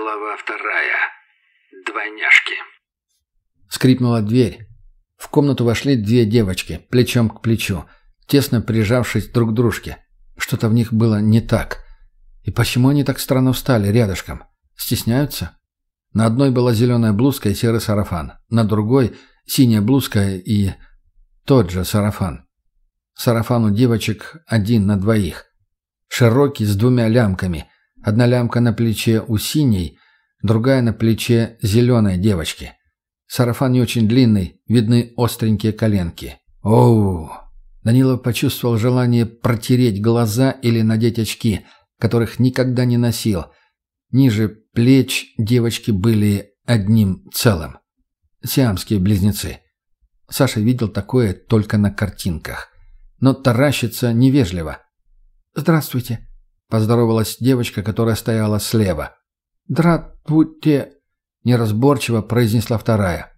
Глава вторая. Двойняшки. Скрипнула дверь. В комнату вошли две девочки, плечом к плечу, тесно прижавшись друг к дружке. Что-то в них было не так. И почему они так странно встали рядышком? Стесняются? На одной была зеленая блузка и серый сарафан, на другой — синяя блузка и тот же сарафан. Сарафан у девочек один на двоих. Широкий, с двумя лямками. Одна лямка на плече у синей, другая на плече зеленой девочки. Сарафан не очень длинный, видны остренькие коленки. Оу! Данилов почувствовал желание протереть глаза или надеть очки, которых никогда не носил. Ниже плеч девочки были одним целым. Сиамские близнецы. Саша видел такое только на картинках. Но таращится невежливо. «Здравствуйте», — поздоровалась девочка, которая стояла слева. «Здравствуйте», — неразборчиво произнесла вторая.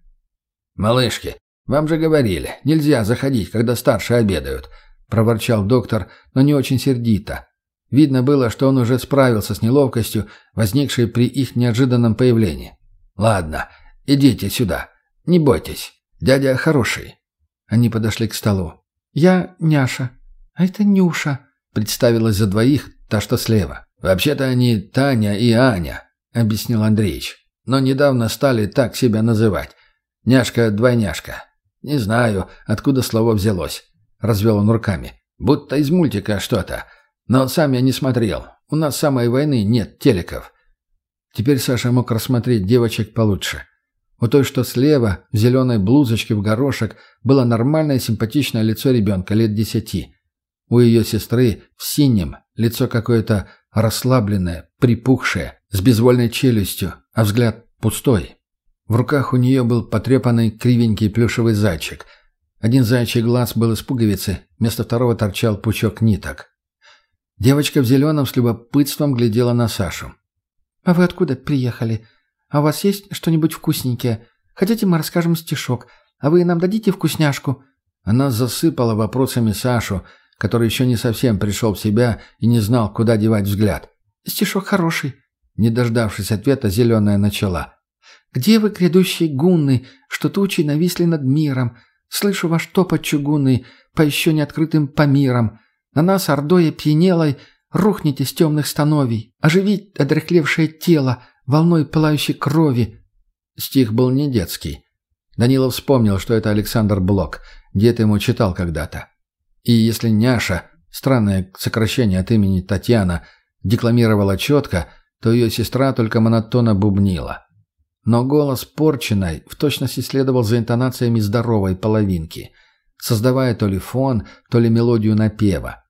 «Малышки, вам же говорили, нельзя заходить, когда старшие обедают», — проворчал доктор, но не очень сердито. Видно было, что он уже справился с неловкостью, возникшей при их неожиданном появлении. «Ладно, идите сюда. Не бойтесь. Дядя хороший». Они подошли к столу. «Я Няша, а это Нюша», — представилась за двоих та, что слева. «Вообще-то они Таня и Аня», — объяснил Андреич. «Но недавно стали так себя называть. Няшка-двойняшка. Не знаю, откуда слово взялось». Развел он руками. «Будто из мультика что-то. Но сам я не смотрел. У нас самой войны нет телеков». Теперь Саша мог рассмотреть девочек получше. У той, что слева, в зеленой блузочке в горошек, было нормальное симпатичное лицо ребенка лет десяти. У ее сестры в синем лицо какое-то расслабленное, припухшее, с безвольной челюстью, а взгляд пустой. В руках у нее был потрепанный кривенький плюшевый зайчик. Один зайчий глаз был из пуговицы, вместо второго торчал пучок ниток. Девочка в зеленом с любопытством глядела на Сашу. «А вы откуда приехали?» «А у вас есть что-нибудь вкусненькое? Хотите, мы расскажем стишок? А вы нам дадите вкусняшку?» Она засыпала вопросами Сашу, который еще не совсем пришел в себя и не знал, куда девать взгляд. «Стишок хороший». Не дождавшись ответа, зеленая начала. «Где вы, грядущие гунны, что тучи нависли над миром? Слышу ваш топот чугунный по еще не открытым помирам. На нас, ордой опьянелой, рухните с темных становий, оживить одрехлевшее тело, волной пылающей крови». Стих был не детский. Данилов вспомнил, что это Александр Блок, дед ему читал когда-то. И если няша, странное сокращение от имени Татьяна, декламировала четко, то ее сестра только монотонно бубнила. Но голос порченной в точности следовал за интонациями здоровой половинки, создавая то ли фон, то ли мелодию напева.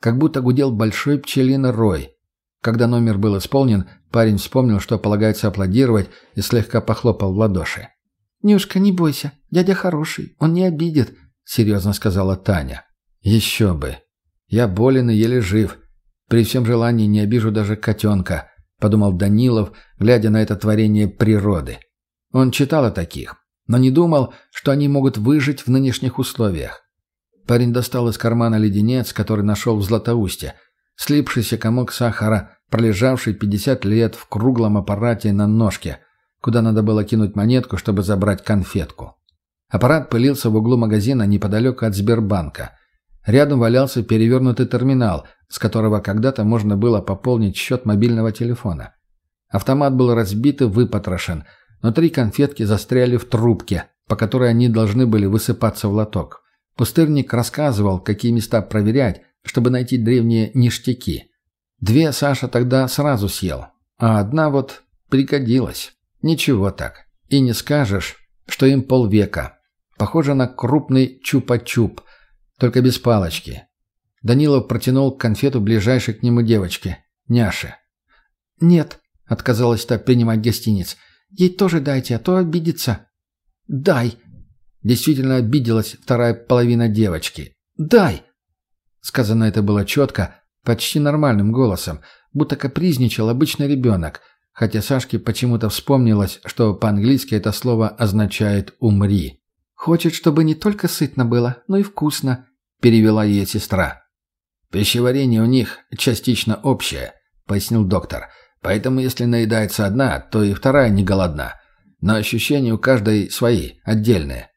Как будто гудел большой пчелиный рой, когда номер был исполнен, парень вспомнил, что полагается аплодировать, и слегка похлопал в ладоши. «Нюшка, не бойся, дядя хороший, он не обидит», — серьезно сказала Таня. «Еще бы. Я болен и еле жив. При всем желании не обижу даже котенка», — подумал Данилов, глядя на это творение природы. Он читал о таких, но не думал, что они могут выжить в нынешних условиях. Парень достал из кармана леденец, который нашел в Златоусте — слипшийся комок сахара, пролежавший 50 лет в круглом аппарате на ножке, куда надо было кинуть монетку, чтобы забрать конфетку. Аппарат пылился в углу магазина неподалеку от Сбербанка. Рядом валялся перевернутый терминал, с которого когда-то можно было пополнить счет мобильного телефона. Автомат был разбит и выпотрошен, но три конфетки застряли в трубке, по которой они должны были высыпаться в лоток. Пустырник рассказывал, какие места проверять, чтобы найти древние ништяки. Две Саша тогда сразу съел, а одна вот пригодилась. Ничего так. И не скажешь, что им полвека. Похоже на крупный чупа-чуп, только без палочки. Данилов протянул конфету ближайшей к нему девочке, Няше. «Нет», — отказалась та принимать гостиниц. «Ей тоже дайте, а то обидится». «Дай!» Действительно обиделась вторая половина девочки. «Дай!» Сказано это было четко, почти нормальным голосом, будто капризничал обычный ребенок, хотя Сашке почему-то вспомнилось, что по-английски это слово означает «умри». «Хочет, чтобы не только сытно было, но и вкусно», — перевела ей сестра. «Пищеварение у них частично общее», — пояснил доктор. Поэтому если наедается одна, то и вторая не голодна. Но ощущения у каждой свои, отдельные.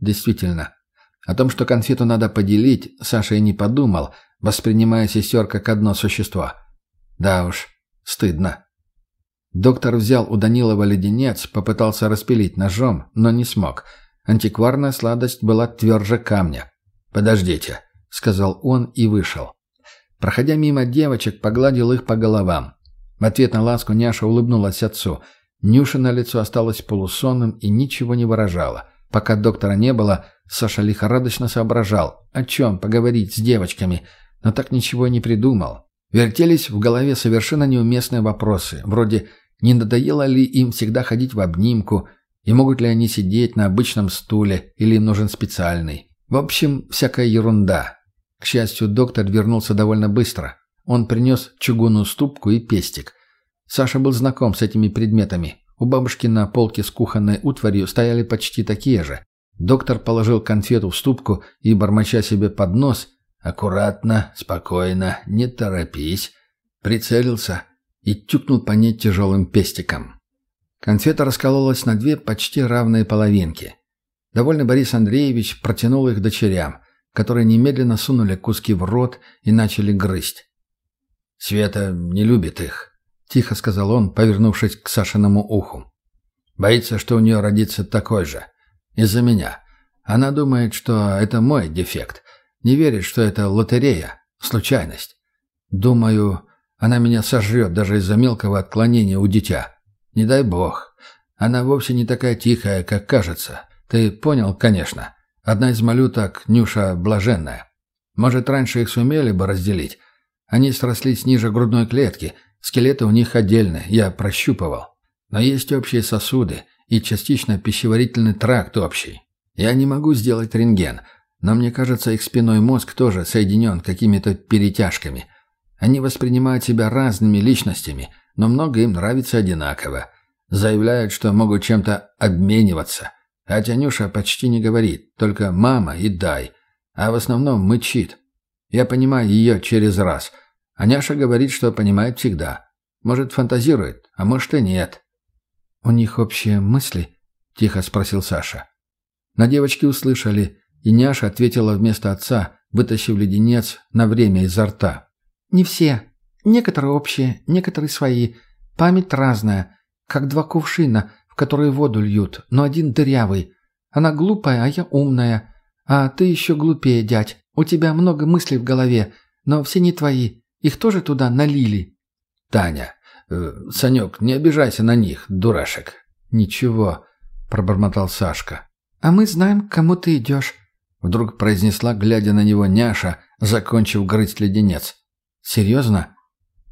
Действительно. О том, что конфету надо поделить, Саша и не подумал, воспринимая сестер как одно существо. Да уж, стыдно. Доктор взял у Данилова леденец, попытался распилить ножом, но не смог. Антикварная сладость была тверже камня. «Подождите», — сказал он и вышел. Проходя мимо девочек, погладил их по головам. В ответ на ласку Няша улыбнулась отцу. Нюша на лицо осталось полусонным и ничего не выражало. Пока доктора не было, Саша лихорадочно соображал, о чем поговорить с девочками, но так ничего не придумал. Вертелись в голове совершенно неуместные вопросы, вроде «не надоело ли им всегда ходить в обнимку?» и могут ли они сидеть на обычном стуле или им нужен специальный. В общем, всякая ерунда. К счастью, доктор вернулся довольно быстро. Он принес чугунную ступку и пестик. Саша был знаком с этими предметами. У бабушки на полке с кухонной утварью стояли почти такие же. Доктор положил конфету в ступку и, бормоча себе под нос, аккуратно, спокойно, не торопись, прицелился и тюкнул по ней тяжелым пестиком. Конфета раскололась на две почти равные половинки. Довольный Борис Андреевич протянул их дочерям, которые немедленно сунули куски в рот и начали грызть. «Света не любит их», — тихо сказал он, повернувшись к Сашиному уху. «Боится, что у нее родится такой же. Из-за меня. Она думает, что это мой дефект. Не верит, что это лотерея, случайность. Думаю, она меня сожрет даже из-за мелкого отклонения у дитя. Не дай бог. Она вовсе не такая тихая, как кажется. Ты понял, конечно. Одна из малюток, Нюша, блаженная. Может, раньше их сумели бы разделить, они срослись ниже грудной клетки, скелеты у них отдельные, я прощупывал. Но есть общие сосуды и частично пищеварительный тракт общий. Я не могу сделать рентген, но мне кажется, их спиной мозг тоже соединен какими-то перетяжками. Они воспринимают себя разными личностями, но много им нравится одинаково. Заявляют, что могут чем-то обмениваться. А Тянюша почти не говорит, только «мама» и «дай», а в основном мычит. Я понимаю ее через раз. А Няша говорит, что понимает всегда. Может, фантазирует, а может и нет. «У них общие мысли?» – тихо спросил Саша. На девочки услышали, и Няша ответила вместо отца, вытащив леденец на время изо рта. «Не все. Некоторые общие, некоторые свои. Память разная, как два кувшина, в которые воду льют, но один дырявый. Она глупая, а я умная. А ты еще глупее, дядь. У тебя много мыслей в голове, но все не твои. Их тоже туда налили». «Таня, э, Санек, не обижайся на них, дурашек». «Ничего», — пробормотал Сашка. «А мы знаем, к кому ты идешь», — вдруг произнесла, глядя на него няша, закончив грызть леденец. «Серьезно?»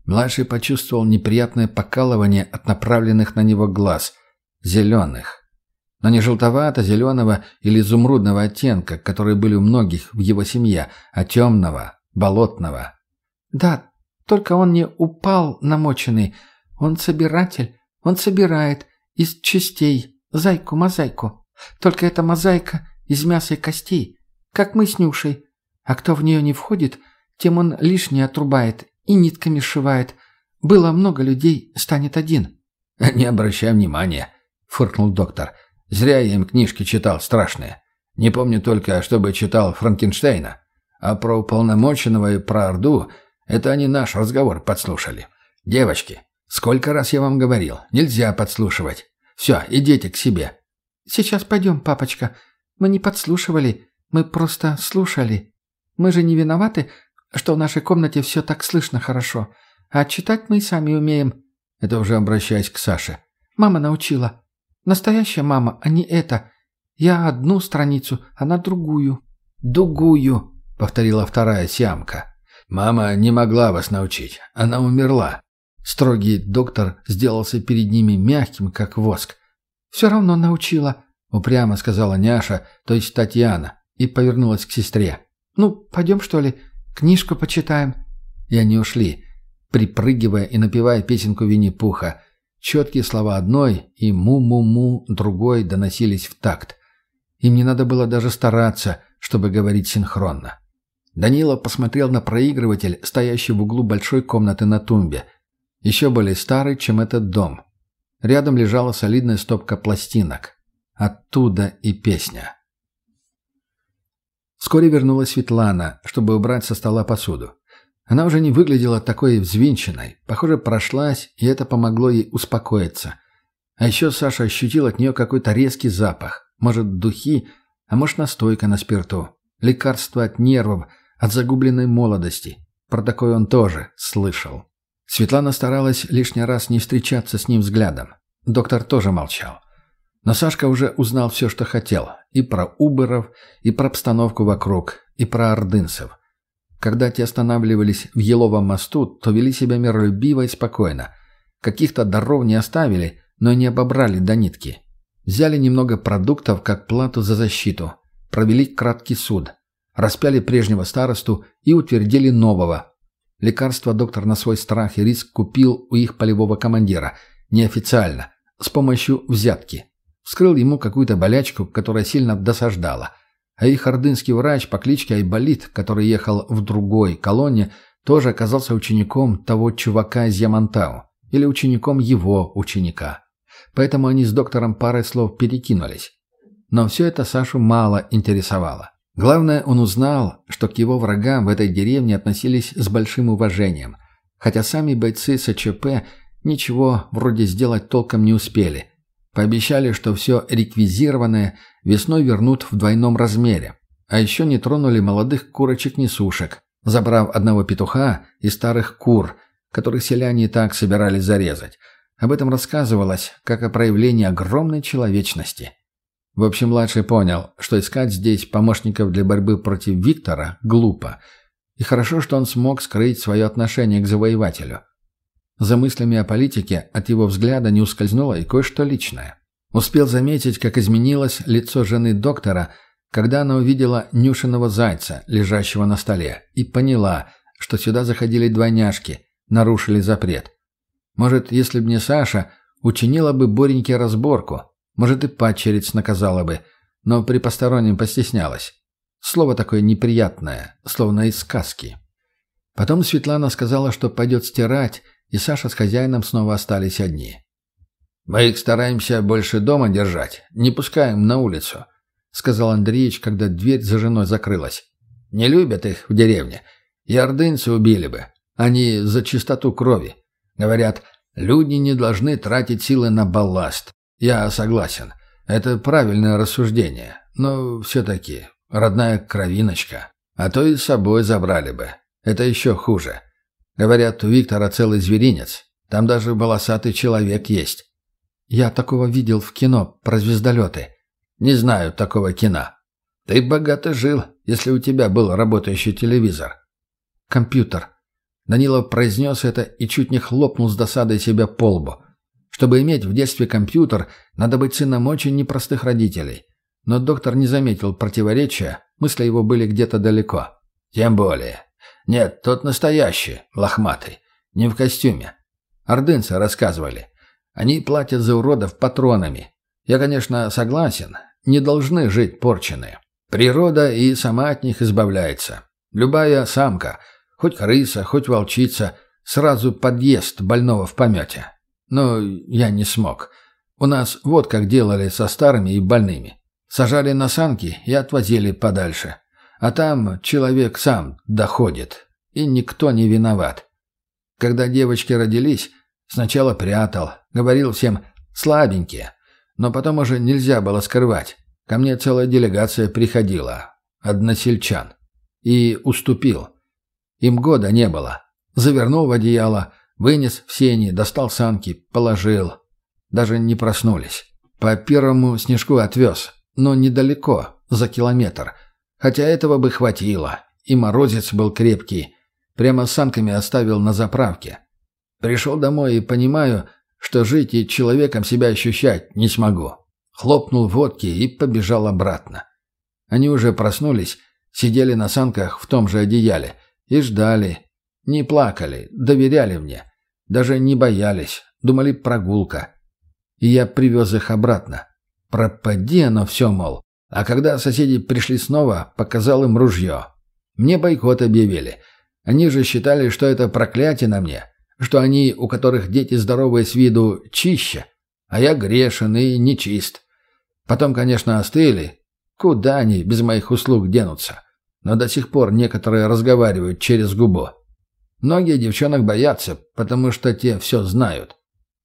Младший почувствовал неприятное покалывание от направленных на него глаз. Зеленых но не желтовато-зеленого или изумрудного оттенка, которые были у многих в его семье, а темного, болотного. «Да, только он не упал намоченный. Он собиратель. Он собирает из частей зайку-мозаику. Только эта мозаика из мяса и костей, как мы с Нюшей. А кто в нее не входит, тем он лишнее отрубает и нитками сшивает. Было много людей, станет один». «Не обращай внимания», — фыркнул доктор. Зря я им книжки читал страшные. Не помню только, чтобы читал Франкенштейна. А про уполномоченного и про Орду — это они наш разговор подслушали. Девочки, сколько раз я вам говорил, нельзя подслушивать. Все, идите к себе. Сейчас пойдем, папочка. Мы не подслушивали, мы просто слушали. Мы же не виноваты, что в нашей комнате все так слышно хорошо. А читать мы и сами умеем. Это уже обращаясь к Саше. Мама научила. Настоящая мама, а не это. Я одну страницу, она другую». «Дугую», — повторила вторая сямка. «Мама не могла вас научить. Она умерла». Строгий доктор сделался перед ними мягким, как воск. «Все равно научила», — упрямо сказала Няша, то есть Татьяна, и повернулась к сестре. «Ну, пойдем, что ли? Книжку почитаем». И они ушли, припрыгивая и напевая песенку Винни-Пуха — Четкие слова одной и «му-му-му» другой доносились в такт. Им не надо было даже стараться, чтобы говорить синхронно. Данила посмотрел на проигрыватель, стоящий в углу большой комнаты на тумбе. Еще более старый, чем этот дом. Рядом лежала солидная стопка пластинок. Оттуда и песня. Вскоре вернулась Светлана, чтобы убрать со стола посуду. Она уже не выглядела такой взвинченной. Похоже, прошлась, и это помогло ей успокоиться. А еще Саша ощутил от нее какой-то резкий запах. Может, духи, а может, настойка на спирту. Лекарство от нервов, от загубленной молодости. Про такое он тоже слышал. Светлана старалась лишний раз не встречаться с ним взглядом. Доктор тоже молчал. Но Сашка уже узнал все, что хотел. И про уберов, и про обстановку вокруг, и про ордынцев. Когда те останавливались в Еловом мосту, то вели себя миролюбиво и спокойно. Каких-то даров не оставили, но не обобрали до нитки. Взяли немного продуктов как плату за защиту. Провели краткий суд. Распяли прежнего старосту и утвердили нового. Лекарство доктор на свой страх и риск купил у их полевого командира. Неофициально. С помощью взятки. Вскрыл ему какую-то болячку, которая сильно досаждала. А их ордынский врач по кличке Айболит, который ехал в другой колонне, тоже оказался учеником того чувака из Ямантау. Или учеником его ученика. Поэтому они с доктором парой слов перекинулись. Но все это Сашу мало интересовало. Главное, он узнал, что к его врагам в этой деревне относились с большим уважением. Хотя сами бойцы СЧП ничего вроде сделать толком не успели. Пообещали, что все реквизированное весной вернут в двойном размере. А еще не тронули молодых курочек-несушек, забрав одного петуха и старых кур, которых селяне и так собирались зарезать. Об этом рассказывалось, как о проявлении огромной человечности. В общем, младший понял, что искать здесь помощников для борьбы против Виктора глупо. И хорошо, что он смог скрыть свое отношение к завоевателю. За мыслями о политике от его взгляда не ускользнуло и кое-что личное. Успел заметить, как изменилось лицо жены доктора, когда она увидела Нюшиного зайца, лежащего на столе, и поняла, что сюда заходили двойняшки, нарушили запрет. Может, если б не Саша, учинила бы Бореньке разборку, может, и падчериц наказала бы, но при постороннем постеснялась. Слово такое неприятное, словно из сказки. Потом Светлана сказала, что пойдет стирать, и Саша с хозяином снова остались одни. «Мы их стараемся больше дома держать, не пускаем на улицу», — сказал Андреевич, когда дверь за женой закрылась. «Не любят их в деревне. И ордынцы убили бы. Они за чистоту крови. Говорят, люди не должны тратить силы на балласт. Я согласен. Это правильное рассуждение. Но все-таки родная кровиночка. А то и с собой забрали бы. Это еще хуже. Говорят, у Виктора целый зверинец. Там даже волосатый человек есть. Я такого видел в кино про звездолеты. Не знаю такого кино. Ты богато жил, если у тебя был работающий телевизор. Компьютер. Данилов произнес это и чуть не хлопнул с досадой себя по лбу. Чтобы иметь в детстве компьютер, надо быть сыном очень непростых родителей. Но доктор не заметил противоречия, мысли его были где-то далеко. Тем более. Нет, тот настоящий, лохматый. Не в костюме. Ордынцы рассказывали. Они платят за уродов патронами. Я, конечно, согласен. Не должны жить порченые. Природа и сама от них избавляется. Любая самка, хоть крыса, хоть волчица, сразу подъест больного в помете. Но я не смог. У нас вот как делали со старыми и больными. Сажали на санки и отвозили подальше. А там человек сам доходит, и никто не виноват. Когда девочки родились, сначала прятал, говорил всем «слабенькие», но потом уже нельзя было скрывать. Ко мне целая делегация приходила, односельчан, и уступил. Им года не было. Завернул в одеяло, вынес в сени, достал санки, положил. Даже не проснулись. По первому снежку отвез, но недалеко, за километр – Хотя этого бы хватило. И морозец был крепкий. Прямо санками оставил на заправке. Пришел домой и понимаю, что жить и человеком себя ощущать не смогу. Хлопнул водки и побежал обратно. Они уже проснулись, сидели на санках в том же одеяле и ждали. Не плакали, доверяли мне. Даже не боялись, думали прогулка. И я привез их обратно. Пропади оно все, мол. А когда соседи пришли снова, показал им ружье. Мне бойкот объявили. Они же считали, что это проклятие на мне. что они, у которых дети здоровые с виду, чище, а я грешен и нечист. Потом, конечно, остыли. Куда они без моих услуг денутся? Но до сих пор некоторые разговаривают через губу. Многие девчонок боятся, потому что те все знают.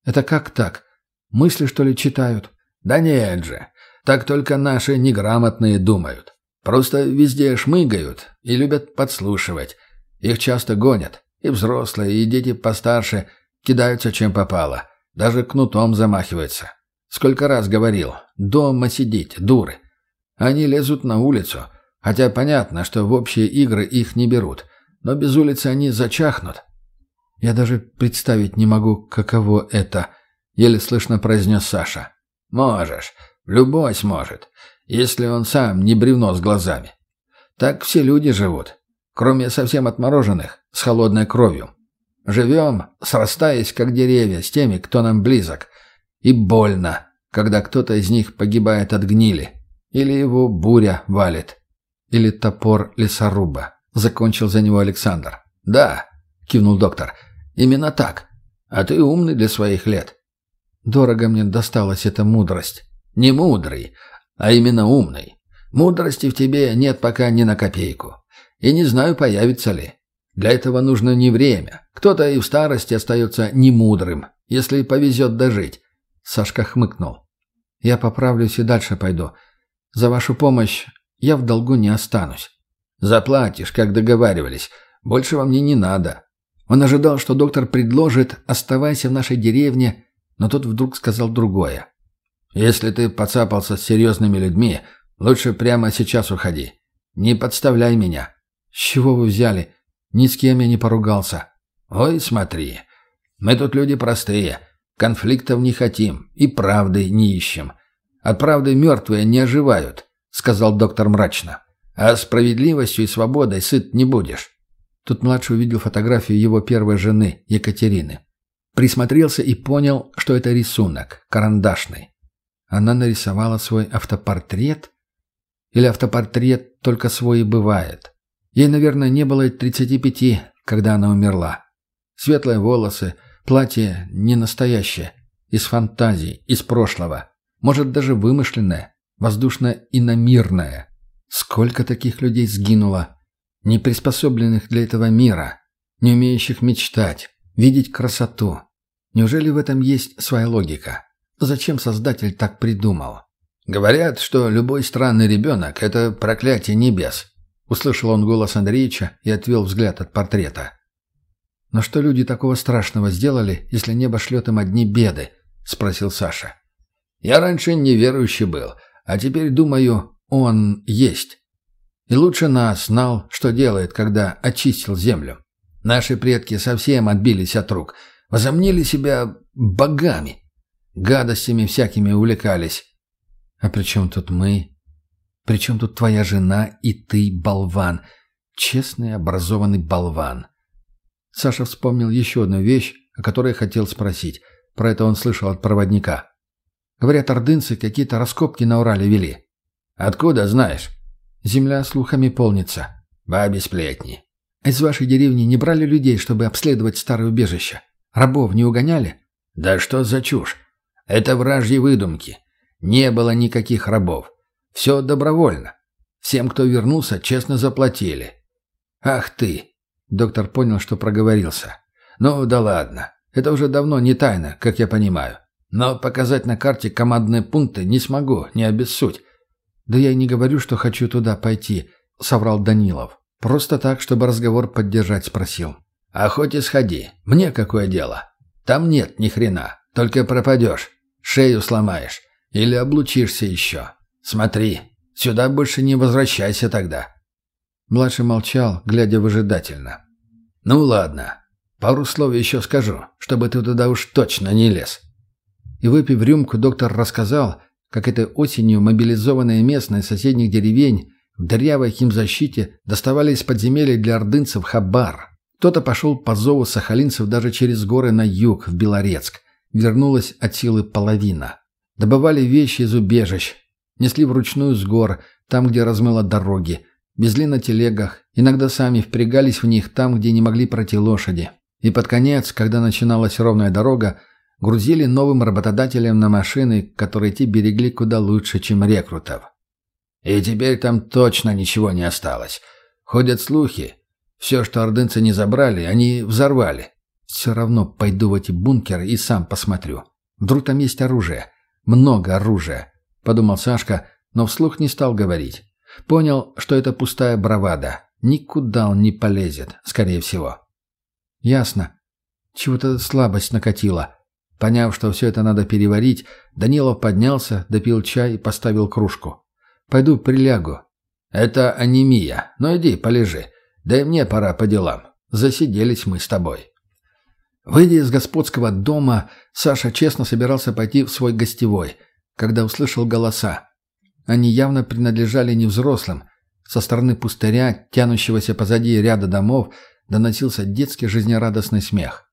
Это как так? Мысли, что ли, читают? Да нет же. Так только наши неграмотные думают. Просто везде шмыгают и любят подслушивать. Их часто гонят. И взрослые, и дети постарше кидаются чем попало. Даже кнутом замахиваются. Сколько раз говорил, дома сидеть, дуры. Они лезут на улицу, хотя понятно, что в общие игры их не берут. Но без улицы они зачахнут. Я даже представить не могу, каково это, еле слышно произнес Саша. Можешь. Любой сможет, если он сам не бревно с глазами. Так все люди живут, кроме совсем отмороженных, с холодной кровью. Живем, срастаясь, как деревья, с теми, кто нам близок. И больно, когда кто-то из них погибает от гнили. Или его буря валит. Или топор лесоруба. Закончил за него Александр. «Да», — кивнул доктор, — «именно так. А ты умный для своих лет». «Дорого мне досталась эта мудрость». Не мудрый, а именно умный. Мудрости в тебе нет пока ни на копейку. И не знаю, появится ли. Для этого нужно не время. Кто-то и в старости остается немудрым, если повезет дожить. Сашка хмыкнул. Я поправлюсь и дальше пойду. За вашу помощь я в долгу не останусь. Заплатишь, как договаривались. Больше вам мне не надо. Он ожидал, что доктор предложит «оставайся в нашей деревне», но тот вдруг сказал другое. Если ты подцапался с серьезными людьми, лучше прямо сейчас уходи. Не подставляй меня». «С чего вы взяли? Ни с кем я не поругался». «Ой, смотри. Мы тут люди простые. Конфликтов не хотим и правды не ищем. От правды мертвые не оживают», — сказал доктор мрачно. «А справедливостью и свободой сыт не будешь». Тут младший увидел фотографию его первой жены, Екатерины. Присмотрелся и понял, что это рисунок, карандашный. Она нарисовала свой автопортрет? Или автопортрет только свой и бывает? Ей, наверное, не было и 35, когда она умерла. Светлые волосы, платье не настоящее, из фантазий, из прошлого. Может, даже вымышленное, воздушно-иномирное. Сколько таких людей сгинуло, не приспособленных для этого мира, не умеющих мечтать, видеть красоту. Неужели в этом есть своя логика? Зачем Создатель так придумал? Говорят, что любой странный ребенок — это проклятие небес. Услышал он голос Андреевича и отвел взгляд от портрета. «Но что люди такого страшного сделали, если небо шлет им одни беды?» — спросил Саша. «Я раньше неверующий был, а теперь думаю, он есть. И лучше нас знал, что делает, когда очистил землю. Наши предки совсем отбились от рук, возомнили себя богами. Гадостями всякими увлекались. А при чем тут мы? При чем тут твоя жена и ты, болван? Честный, образованный болван. Саша вспомнил еще одну вещь, о которой хотел спросить. Про это он слышал от проводника. Говорят, ордынцы какие-то раскопки на Урале вели. Откуда знаешь? Земля слухами полнится. Баби сплетни. Из вашей деревни не брали людей, чтобы обследовать старое убежище? Рабов не угоняли? Да что за чушь? Это вражьи выдумки. Не было никаких рабов. Все добровольно. Всем, кто вернулся, честно заплатили. Ах ты! Доктор понял, что проговорился. Ну да ладно. Это уже давно не тайна, как я понимаю. Но показать на карте командные пункты не смогу, не обессудь. «Да я и не говорю, что хочу туда пойти», — соврал Данилов. Просто так, чтобы разговор поддержать, спросил. «А хоть и сходи. Мне какое дело? Там нет ни хрена. Только пропадешь. Шею сломаешь. Или облучишься еще. Смотри, сюда больше не возвращайся тогда». Младший молчал, глядя выжидательно. «Ну ладно. Пару слов еще скажу, чтобы ты туда уж точно не лез». И выпив рюмку, доктор рассказал, как этой осенью мобилизованные местные соседних деревень в дырявой химзащите доставали из подземелья для ордынцев хабар. Кто-то пошел по зову сахалинцев даже через горы на юг, в Белорецк вернулась от силы половина. Добывали вещи из убежищ, несли вручную с гор, там, где размыло дороги, везли на телегах, иногда сами впрягались в них там, где не могли пройти лошади. И под конец, когда начиналась ровная дорога, грузили новым работодателям на машины, которые те берегли куда лучше, чем рекрутов. И теперь там точно ничего не осталось. Ходят слухи. Все, что ордынцы не забрали, они взорвали. Все равно пойду в эти бункеры и сам посмотрю. Вдруг там есть оружие. Много оружия. Подумал Сашка, но вслух не стал говорить. Понял, что это пустая бравада. Никуда он не полезет, скорее всего. Ясно. Чего-то слабость накатила. Поняв, что все это надо переварить, Данилов поднялся, допил чай и поставил кружку. «Пойду прилягу». «Это анемия. Ну иди, полежи. Да и мне пора по делам. Засиделись мы с тобой». Выйдя из господского дома, Саша честно собирался пойти в свой гостевой, когда услышал голоса. Они явно принадлежали не взрослым. Со стороны пустыря, тянущегося позади ряда домов, доносился детский жизнерадостный смех.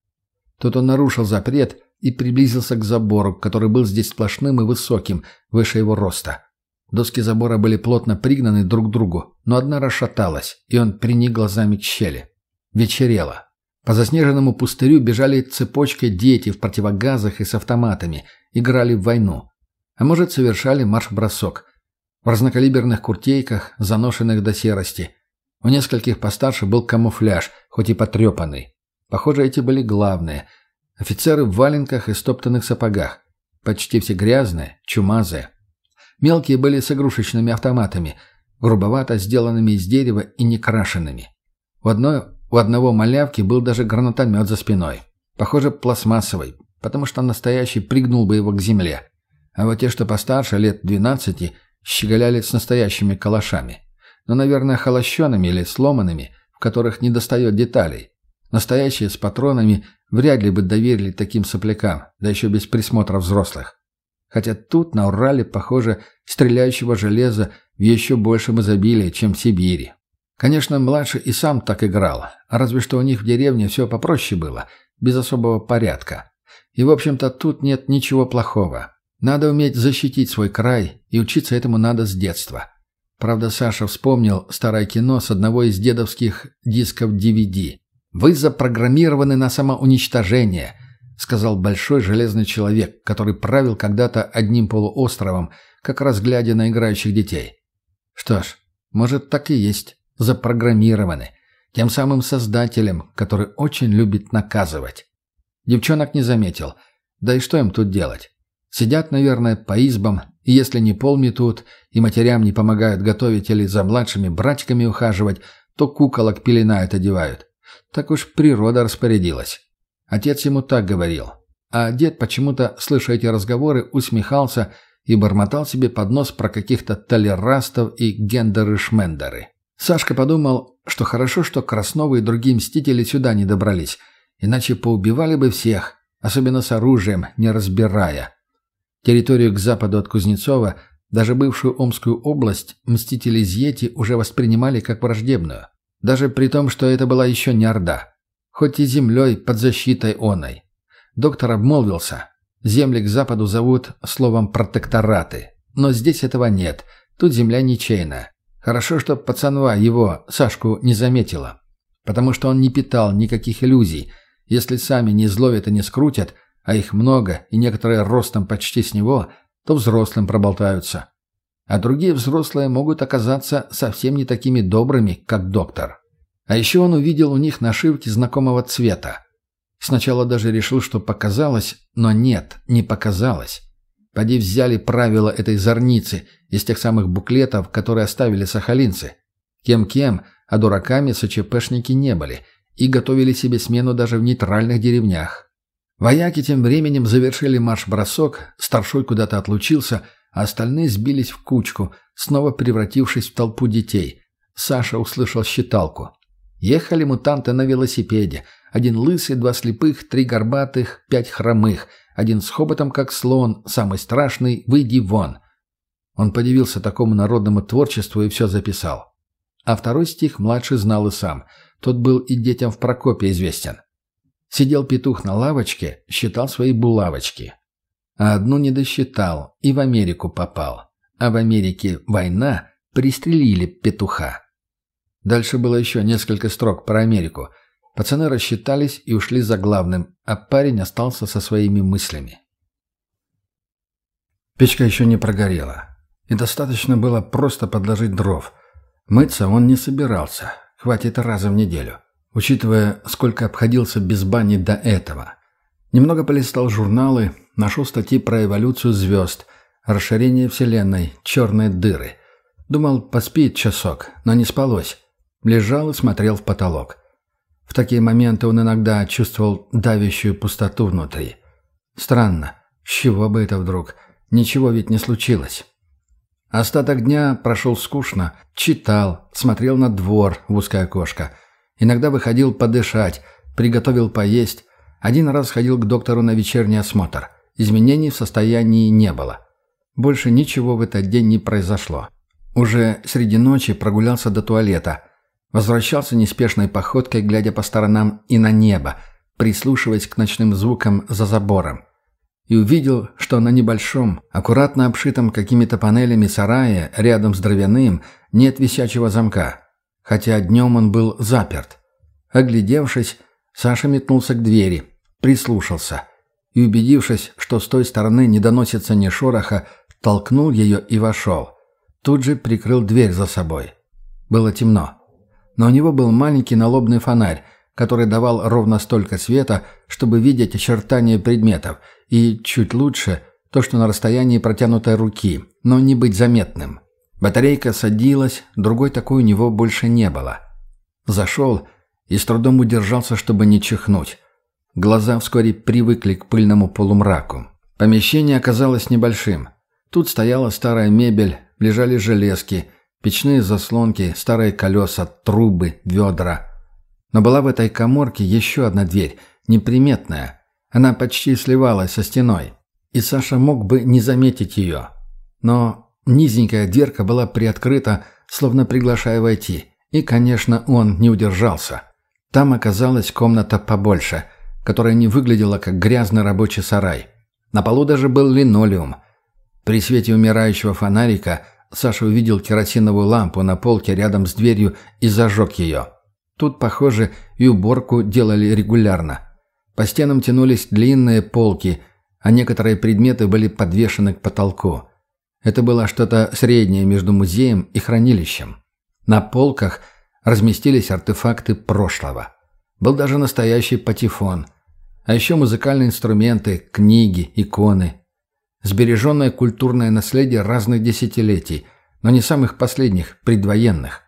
Тут он нарушил запрет и приблизился к забору, который был здесь сплошным и высоким, выше его роста. Доски забора были плотно пригнаны друг к другу, но одна расшаталась, и он приник глазами к щели. Вечерело. По заснеженному пустырю бежали цепочкой дети в противогазах и с автоматами, играли в войну. А может, совершали марш-бросок. В разнокалиберных куртейках, заношенных до серости. У нескольких постарше был камуфляж, хоть и потрепанный. Похоже, эти были главные – Офицеры в валенках и стоптанных сапогах. Почти все грязные, чумазые. Мелкие были с игрушечными автоматами, грубовато сделанными из дерева и некрашенными. У, одной, у одного малявки был даже гранатомет за спиной. Похоже, пластмассовый, потому что настоящий пригнул бы его к земле. А вот те, что постарше, лет 12, щеголяли с настоящими калашами. Но, наверное, холощенными или сломанными, в которых не достает деталей. Настоящие с патронами вряд ли бы доверили таким соплякам, да еще без присмотра взрослых. Хотя тут, на Урале, похоже, стреляющего железа в еще большем изобилии, чем в Сибири. Конечно, младший и сам так играл, разве что у них в деревне все попроще было, без особого порядка. И, в общем-то, тут нет ничего плохого. Надо уметь защитить свой край, и учиться этому надо с детства. Правда, Саша вспомнил старое кино с одного из дедовских дисков DVD. «Вы запрограммированы на самоуничтожение», — сказал большой железный человек, который правил когда-то одним полуостровом, как раз глядя на играющих детей. Что ж, может, так и есть. Запрограммированы. Тем самым создателем, который очень любит наказывать. Девчонок не заметил. Да и что им тут делать? Сидят, наверное, по избам, и если не пол и матерям не помогают готовить или за младшими братиками ухаживать, то куколок пеленают, одевают. Так уж природа распорядилась. Отец ему так говорил. А дед почему-то, слыша эти разговоры, усмехался и бормотал себе под нос про каких-то толерастов и гендеры-шмендеры. Сашка подумал, что хорошо, что Красновы и другие мстители сюда не добрались, иначе поубивали бы всех, особенно с оружием, не разбирая. Территорию к западу от Кузнецова, даже бывшую Омскую область, мстители Зьети уже воспринимали как враждебную. Даже при том, что это была еще не Орда. Хоть и землей под защитой оной. Доктор обмолвился. Земли к западу зовут словом «протектораты». Но здесь этого нет. Тут земля ничейная. Хорошо, что пацанва его, Сашку, не заметила. Потому что он не питал никаких иллюзий. Если сами не зловят и не скрутят, а их много, и некоторые ростом почти с него, то взрослым проболтаются а другие взрослые могут оказаться совсем не такими добрыми, как доктор. А еще он увидел у них нашивки знакомого цвета. Сначала даже решил, что показалось, но нет, не показалось. Поди взяли правила этой зорницы из тех самых буклетов, которые оставили сахалинцы. Кем-кем, а дураками СЧПшники не были и готовили себе смену даже в нейтральных деревнях. Вояки тем временем завершили марш-бросок, старшой куда-то отлучился – а остальные сбились в кучку, снова превратившись в толпу детей. Саша услышал считалку. Ехали мутанты на велосипеде. Один лысый, два слепых, три горбатых, пять хромых. Один с хоботом, как слон, самый страшный «Выйди вон». Он подивился такому народному творчеству и все записал. А второй стих младший знал и сам. Тот был и детям в Прокопе известен. Сидел петух на лавочке, считал свои булавочки. А одну не досчитал и в Америку попал. А в Америке война, пристрелили петуха. Дальше было еще несколько строк про Америку. Пацаны рассчитались и ушли за главным, а парень остался со своими мыслями. Печка еще не прогорела, и достаточно было просто подложить дров. Мыться он не собирался, хватит раза в неделю, учитывая, сколько обходился без бани до этого. Немного полистал журналы, нашел статьи про эволюцию звезд, расширение Вселенной, черные дыры. Думал, поспит часок, но не спалось. Лежал и смотрел в потолок. В такие моменты он иногда чувствовал давящую пустоту внутри. Странно, с чего бы это вдруг? Ничего ведь не случилось. Остаток дня прошел скучно. Читал, смотрел на двор в узкое окошко. Иногда выходил подышать, приготовил поесть. Один раз ходил к доктору на вечерний осмотр. Изменений в состоянии не было. Больше ничего в этот день не произошло. Уже среди ночи прогулялся до туалета – Возвращался неспешной походкой, глядя по сторонам и на небо, прислушиваясь к ночным звукам за забором. И увидел, что на небольшом, аккуратно обшитом какими-то панелями сарае, рядом с дровяным, нет висячего замка, хотя днем он был заперт. Оглядевшись, Саша метнулся к двери, прислушался и, убедившись, что с той стороны не доносится ни шороха, толкнул ее и вошел. Тут же прикрыл дверь за собой. Было темно но у него был маленький налобный фонарь, который давал ровно столько света, чтобы видеть очертания предметов, и чуть лучше то, что на расстоянии протянутой руки, но не быть заметным. Батарейка садилась, другой такой у него больше не было. Зашел и с трудом удержался, чтобы не чихнуть. Глаза вскоре привыкли к пыльному полумраку. Помещение оказалось небольшим. Тут стояла старая мебель, лежали железки, Печные заслонки, старые колеса, трубы, ведра. Но была в этой коморке еще одна дверь, неприметная. Она почти сливалась со стеной. И Саша мог бы не заметить ее. Но низенькая дверка была приоткрыта, словно приглашая войти. И, конечно, он не удержался. Там оказалась комната побольше, которая не выглядела как грязный рабочий сарай. На полу даже был линолеум. При свете умирающего фонарика – Саша увидел керосиновую лампу на полке рядом с дверью и зажег ее. Тут, похоже, и уборку делали регулярно. По стенам тянулись длинные полки, а некоторые предметы были подвешены к потолку. Это было что-то среднее между музеем и хранилищем. На полках разместились артефакты прошлого. Был даже настоящий патефон. А еще музыкальные инструменты, книги, иконы, Сбереженное культурное наследие разных десятилетий, но не самых последних, предвоенных.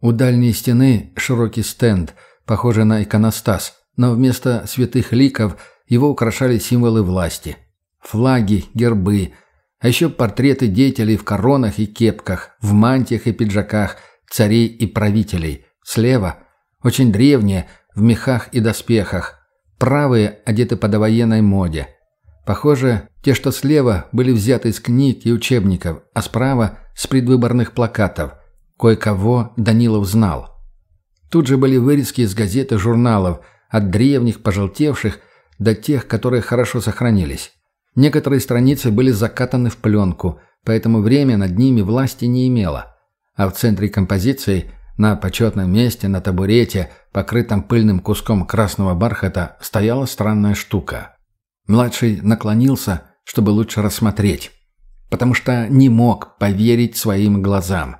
У дальней стены широкий стенд, похожий на иконостас, но вместо святых ликов его украшали символы власти. Флаги, гербы, а еще портреты деятелей в коронах и кепках, в мантиях и пиджаках, царей и правителей. Слева – очень древние, в мехах и доспехах. Правые одеты по довоенной моде – Похоже, те, что слева, были взяты из книг и учебников, а справа – с предвыборных плакатов. Кое-кого Данилов знал. Тут же были вырезки из газет и журналов, от древних, пожелтевших, до тех, которые хорошо сохранились. Некоторые страницы были закатаны в пленку, поэтому время над ними власти не имело. А в центре композиции, на почетном месте, на табурете, покрытом пыльным куском красного бархата, стояла странная штука – Младший наклонился, чтобы лучше рассмотреть, потому что не мог поверить своим глазам.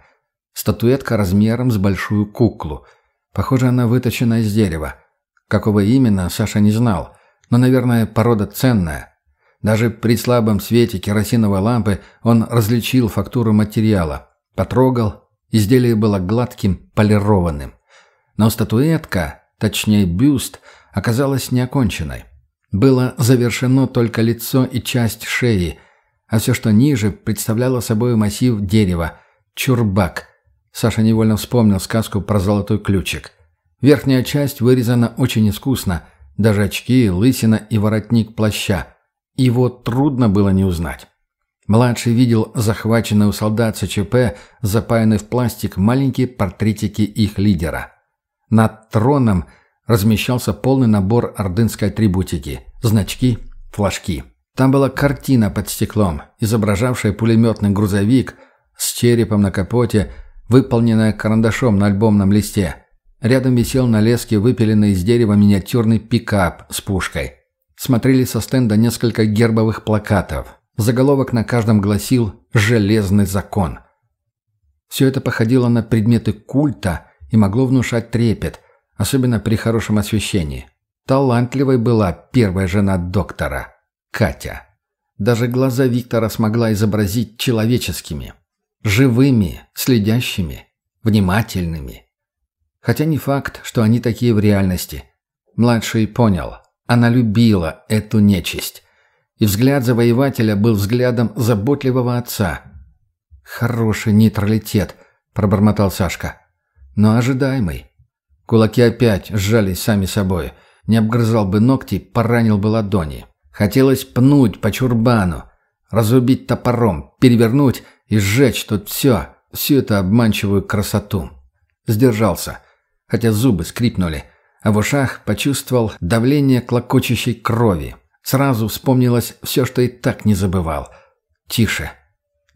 Статуэтка размером с большую куклу. Похоже, она выточена из дерева. Какого именно, Саша не знал, но, наверное, порода ценная. Даже при слабом свете керосиновой лампы он различил фактуру материала. Потрогал, изделие было гладким, полированным. Но статуэтка, точнее бюст, оказалась неоконченной. Было завершено только лицо и часть шеи, а все, что ниже, представляло собой массив дерева. Чурбак. Саша невольно вспомнил сказку про золотой ключик. Верхняя часть вырезана очень искусно. Даже очки, лысина и воротник плаща. Его трудно было не узнать. Младший видел захваченный у солдат СЧП, запаянный в пластик, маленькие портретики их лидера. Над троном – размещался полный набор ордынской атрибутики – значки, флажки. Там была картина под стеклом, изображавшая пулеметный грузовик с черепом на капоте, выполненная карандашом на альбомном листе. Рядом висел на леске выпиленный из дерева миниатюрный пикап с пушкой. Смотрели со стенда несколько гербовых плакатов. Заголовок на каждом гласил «Железный закон». Все это походило на предметы культа и могло внушать трепет, особенно при хорошем освещении. Талантливой была первая жена доктора, Катя. Даже глаза Виктора смогла изобразить человеческими. Живыми, следящими, внимательными. Хотя не факт, что они такие в реальности. Младший понял. Она любила эту нечисть. И взгляд завоевателя был взглядом заботливого отца. «Хороший нейтралитет», — пробормотал Сашка. «Но ожидаемый». Кулаки опять сжались сами собой. Не обгрызал бы ногти, поранил бы ладони. Хотелось пнуть по чурбану, разрубить топором, перевернуть и сжечь тут все, всю эту обманчивую красоту. Сдержался, хотя зубы скрипнули, а в ушах почувствовал давление клокочущей крови. Сразу вспомнилось все, что и так не забывал. Тише.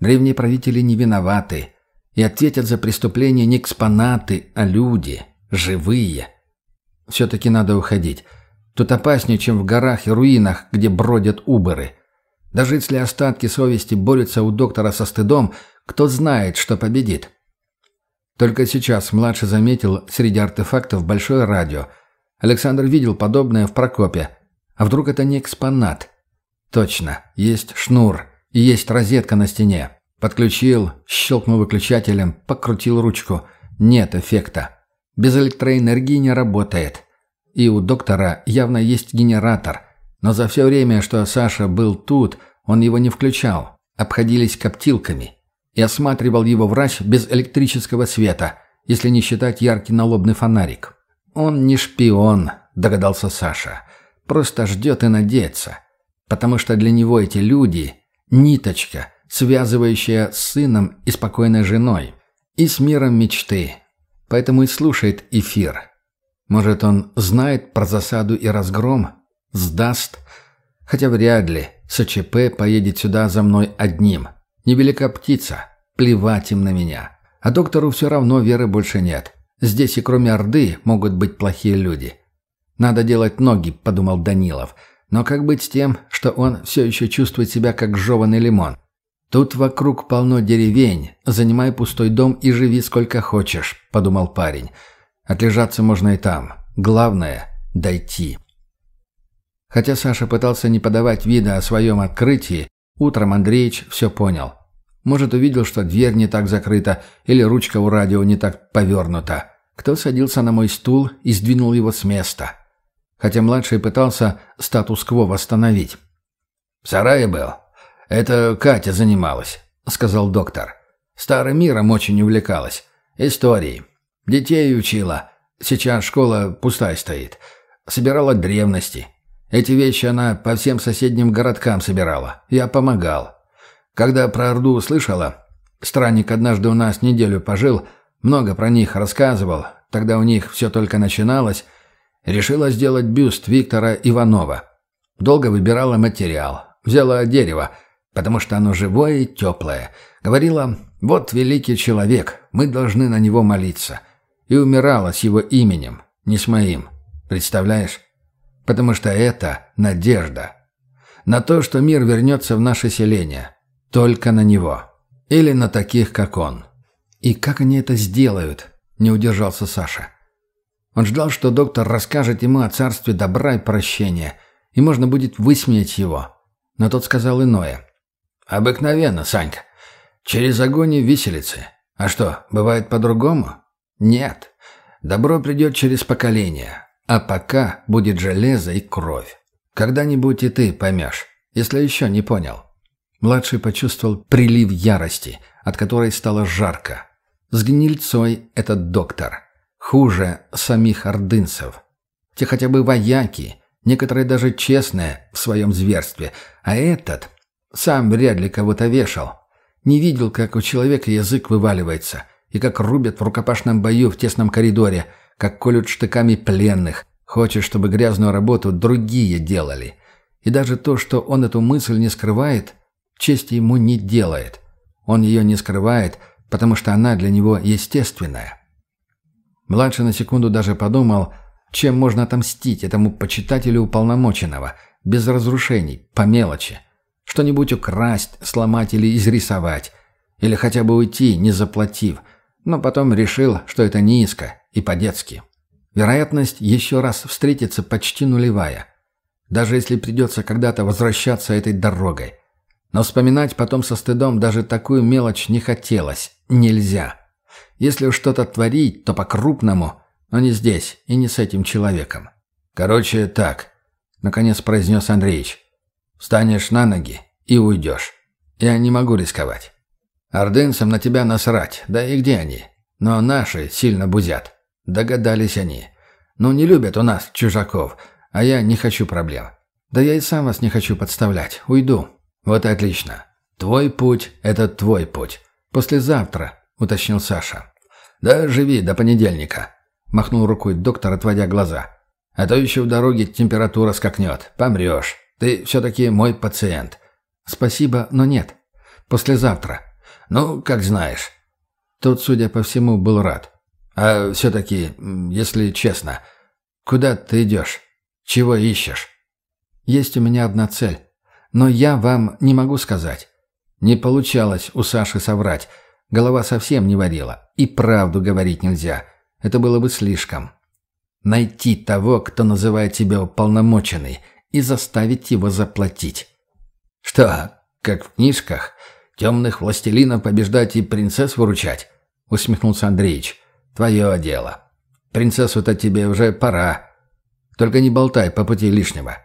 Древние правители не виноваты. И ответят за преступление не экспонаты, а люди. Живые. Все-таки надо уходить. Тут опаснее, чем в горах и руинах, где бродят уборы. Даже если остатки совести борются у доктора со стыдом, кто знает, что победит. Только сейчас младший заметил среди артефактов большое радио. Александр видел подобное в Прокопе. А вдруг это не экспонат? Точно, есть шнур и есть розетка на стене. Подключил, щелкнул выключателем, покрутил ручку. Нет эффекта. Без электроэнергии не работает. И у доктора явно есть генератор. Но за все время, что Саша был тут, он его не включал. Обходились коптилками и осматривал его врач без электрического света, если не считать яркий налобный фонарик. «Он не шпион», — догадался Саша. «Просто ждет и надеется. Потому что для него эти люди — ниточка, связывающая с сыном и спокойной женой. И с миром мечты. Поэтому и слушает эфир. Может, он знает про засаду и разгром? Сдаст? Хотя вряд ли. СЧП поедет сюда за мной одним. Невелика птица. Плевать им на меня. А доктору все равно веры больше нет. Здесь и кроме Орды могут быть плохие люди. Надо делать ноги, подумал Данилов. Но как быть с тем, что он все еще чувствует себя как жеванный лимон? Тут вокруг полно деревень. Занимай пустой дом и живи сколько хочешь, подумал парень. Отлежаться можно и там. Главное – дойти. Хотя Саша пытался не подавать вида о своем открытии, Утром Андреич все понял. Может, увидел, что дверь не так закрыта или ручка у радио не так повернута. Кто садился на мой стул и сдвинул его с места. Хотя младший пытался статус-кво восстановить. «В сарае был. Это Катя занималась», — сказал доктор. «Старым миром очень увлекалась. Историей. Детей учила. Сейчас школа пустая стоит. Собирала древности. Эти вещи она по всем соседним городкам собирала. Я помогал. Когда про Орду услышала, странник однажды у нас неделю пожил, много про них рассказывал, тогда у них все только начиналось, решила сделать бюст Виктора Иванова. Долго выбирала материал. Взяла дерево, потому что оно живое и теплое. Говорила, вот великий человек, мы должны на него молиться. И умирала с его именем, не с моим. Представляешь? Потому что это надежда. На то, что мир вернется в наше селение. Только на него. Или на таких, как он. «И как они это сделают?» – не удержался Саша. Он ждал, что доктор расскажет ему о царстве добра и прощения, и можно будет высмеять его. Но тот сказал иное. «Обыкновенно, Санька. Через огонь и виселицы. А что, бывает по-другому? Нет. Добро придет через поколение. А пока будет железо и кровь. Когда-нибудь и ты поймешь, если еще не понял». Младший почувствовал прилив ярости, от которой стало жарко. С гнильцой этот доктор. Хуже самих ордынцев. Те хотя бы вояки, некоторые даже честные в своем зверстве, а этот сам вряд ли кого-то вешал. Не видел, как у человека язык вываливается, и как рубят в рукопашном бою в тесном коридоре – как колют штыками пленных. Хочет, чтобы грязную работу другие делали. И даже то, что он эту мысль не скрывает, чести ему не делает. Он ее не скрывает, потому что она для него естественная. Младший на секунду даже подумал, чем можно отомстить этому почитателю уполномоченного, без разрушений, по мелочи. Что-нибудь украсть, сломать или изрисовать. Или хотя бы уйти, не заплатив. Но потом решил, что это низко и по-детски. Вероятность еще раз встретиться почти нулевая. Даже если придется когда-то возвращаться этой дорогой. Но вспоминать потом со стыдом даже такую мелочь не хотелось. Нельзя. Если уж что-то творить, то по-крупному, но не здесь и не с этим человеком. «Короче, так», — наконец произнес Андреич. «Встанешь на ноги и уйдешь. Я не могу рисковать. Ордынцам на тебя насрать, да и где они? Но наши сильно бузят. Догадались они. Ну, не любят у нас чужаков, а я не хочу проблем. Да я и сам вас не хочу подставлять. Уйду. Вот и отлично. Твой путь — это твой путь. Послезавтра, — уточнил Саша. Да живи до понедельника, — махнул рукой доктор, отводя глаза. А то еще в дороге температура скакнет. Помрешь. Ты все-таки мой пациент. Спасибо, но нет. Послезавтра. Ну, как знаешь. Тот, судя по всему, был рад. А все-таки, если честно, куда ты идешь? Чего ищешь? Есть у меня одна цель. Но я вам не могу сказать. Не получалось у Саши соврать. Голова совсем не варила. И правду говорить нельзя. Это было бы слишком. Найти того, кто называет себя уполномоченный, и заставить его заплатить. Что, как в книжках? Темных властелинов побеждать и принцесс выручать? Усмехнулся Андреич. Твое дело. Принцессу-то тебе уже пора. Только не болтай по пути лишнего.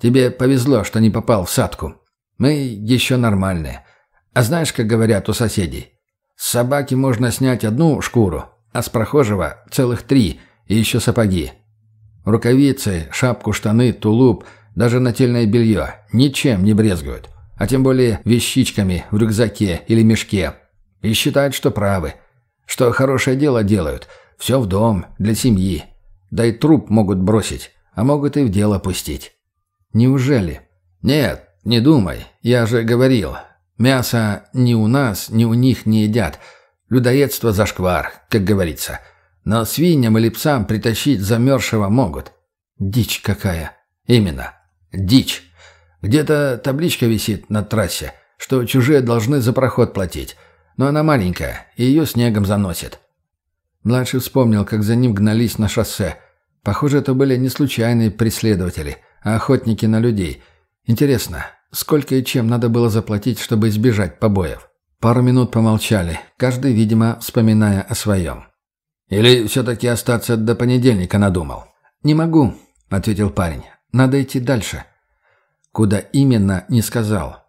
Тебе повезло, что не попал в садку. Мы еще нормальные. А знаешь, как говорят у соседей? С собаки можно снять одну шкуру, а с прохожего целых три, и еще сапоги. Рукавицы, шапку, штаны, тулуп, даже нательное белье ничем не брезгуют. А тем более вещичками в рюкзаке или мешке. И считают, что правы. Что хорошее дело делают. Все в дом, для семьи. Да и труп могут бросить, а могут и в дело пустить. Неужели? Нет, не думай. Я же говорил. Мясо ни у нас, ни у них не едят. Людоедство зашквар, как говорится. Но свиньям или псам притащить замерзшего могут. Дичь какая. Именно. Дичь. Где-то табличка висит на трассе, что чужие должны за проход платить. Но она маленькая, и ее снегом заносит. Младший вспомнил, как за ним гнались на шоссе. Похоже, это были не случайные преследователи – а охотники на людей. Интересно, сколько и чем надо было заплатить, чтобы избежать побоев? Пару минут помолчали, каждый, видимо, вспоминая о своем. «Или все-таки остаться до понедельника надумал?» «Не могу», — ответил парень. «Надо идти дальше». Куда именно, не сказал.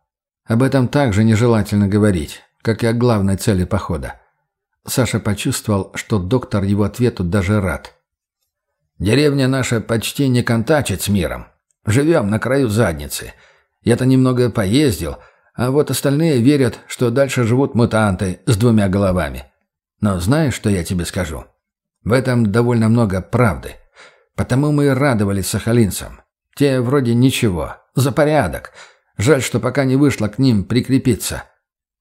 Об этом также нежелательно говорить, как и о главной цели похода. Саша почувствовал, что доктор его ответу даже рад. «Деревня наша почти не контачит с миром. Живем на краю задницы. Я-то немного поездил, а вот остальные верят, что дальше живут мутанты с двумя головами. Но знаешь, что я тебе скажу? В этом довольно много правды. Потому мы и радовались сахалинцам. Те вроде ничего, за порядок. Жаль, что пока не вышло к ним прикрепиться.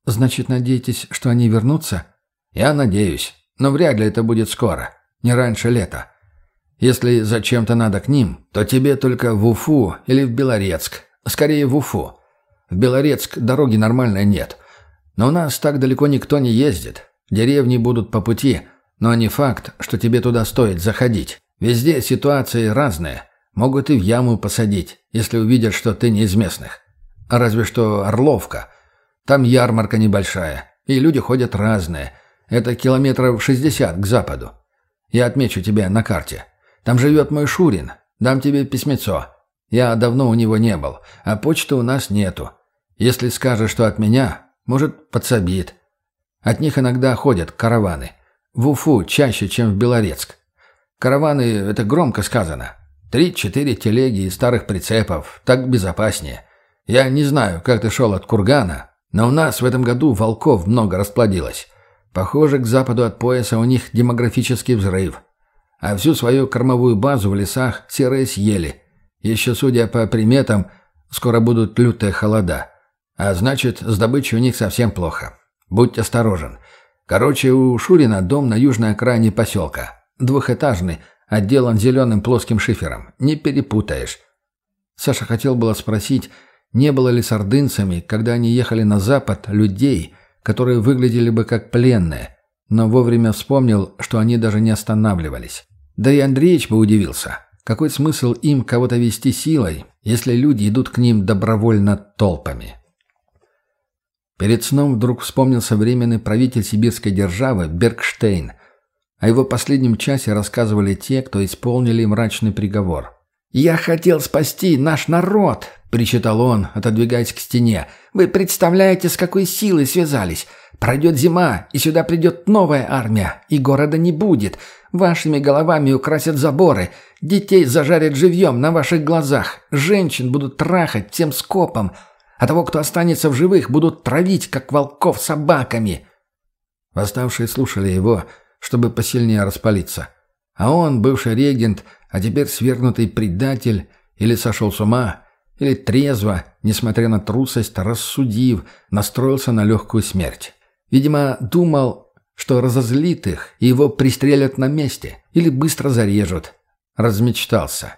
Значит, надеетесь, что они вернутся? Я надеюсь, но вряд ли это будет скоро, не раньше лета. Если зачем-то надо к ним, то тебе только в Уфу или в Белорецк. Скорее в Уфу. В Белорецк дороги нормальной нет. Но у нас так далеко никто не ездит. Деревни будут по пути, но не факт, что тебе туда стоит заходить. Везде ситуации разные. Могут и в яму посадить, если увидят, что ты не из местных. А разве что Орловка. Там ярмарка небольшая, и люди ходят разные. Это километров 60 к западу. Я отмечу тебе на карте. Там живет мой Шурин. Дам тебе письмецо. Я давно у него не был, а почты у нас нету. Если скажешь, что от меня, может, подсобит. От них иногда ходят караваны. В Уфу чаще, чем в Белорецк. Караваны — это громко сказано. Три-четыре телеги и старых прицепов. Так безопаснее. Я не знаю, как ты шел от Кургана, но у нас в этом году волков много расплодилось. Похоже, к западу от пояса у них демографический взрыв а всю свою кормовую базу в лесах серые съели. Еще, судя по приметам, скоро будут лютые холода. А значит, с добычей у них совсем плохо. Будь осторожен. Короче, у Шурина дом на южной окраине поселка. Двухэтажный, отделан зеленым плоским шифером. Не перепутаешь. Саша хотел было спросить, не было ли с ордынцами, когда они ехали на запад, людей, которые выглядели бы как пленные, но вовремя вспомнил, что они даже не останавливались. Да и Андреич бы удивился. Какой смысл им кого-то вести силой, если люди идут к ним добровольно толпами? Перед сном вдруг вспомнился временный правитель сибирской державы Бергштейн. О его последнем часе рассказывали те, кто исполнили мрачный приговор. «Я хотел спасти наш народ!» — причитал он, отодвигаясь к стене. «Вы представляете, с какой силой связались? Пройдет зима, и сюда придет новая армия, и города не будет. Вашими головами украсят заборы, детей зажарят живьем на ваших глазах, женщин будут трахать всем скопом, а того, кто останется в живых, будут травить, как волков собаками». Восставшие слушали его, чтобы посильнее распалиться. А он, бывший регент, а теперь свергнутый предатель, или сошел с ума, или трезво, несмотря на трусость, рассудив, настроился на легкую смерть. Видимо, думал, что разозлит их, и его пристрелят на месте, или быстро зарежут. Размечтался.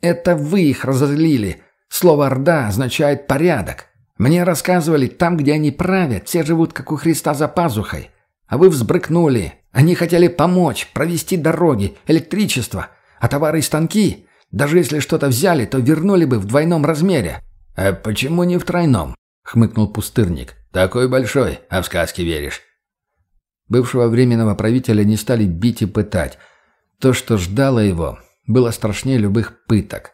«Это вы их разозлили. Слово «орда» означает «порядок». Мне рассказывали, там, где они правят, все живут, как у Христа за пазухой. А вы взбрыкнули. Они хотели помочь, провести дороги, электричество. А товары и станки, даже если что-то взяли, то вернули бы в двойном размере». «А почему не в тройном?» — хмыкнул пустырник. «Такой большой, а в сказки веришь». Бывшего временного правителя не стали бить и пытать. То, что ждало его, было страшнее любых пыток.